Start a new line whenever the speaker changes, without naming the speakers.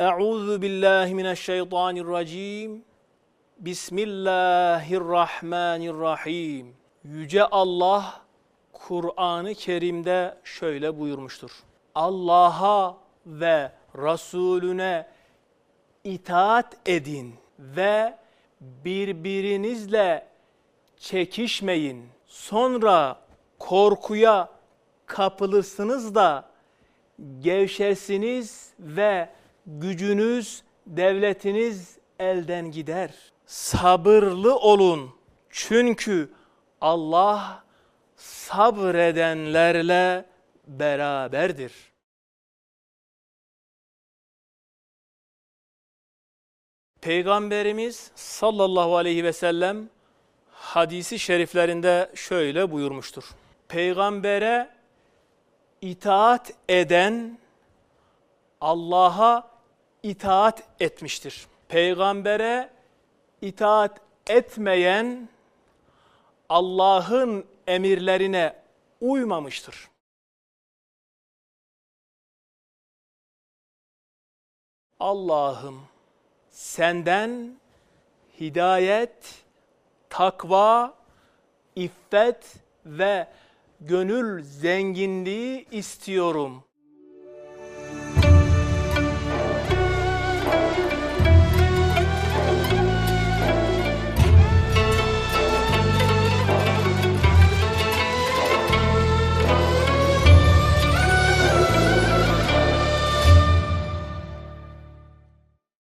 Euzu billahi mineşşeytanirracim. Bismillahirrahmanirrahim. Yüce Allah Kur'an-ı Kerim'de şöyle buyurmuştur. Allah'a ve Resulüne itaat edin ve birbirinizle çekişmeyin. Sonra korkuya kapılırsınız da gevşersiniz ve gücünüz, devletiniz elden gider. Sabırlı olun. Çünkü Allah sabredenlerle beraberdir. Peygamberimiz sallallahu aleyhi ve sellem hadisi şeriflerinde şöyle buyurmuştur. Peygambere itaat eden Allah'a itaat etmiştir. Peygambere itaat etmeyen Allah'ın emirlerine uymamıştır. Allah'ım senden hidayet, takva, iffet ve gönül zenginliği istiyorum.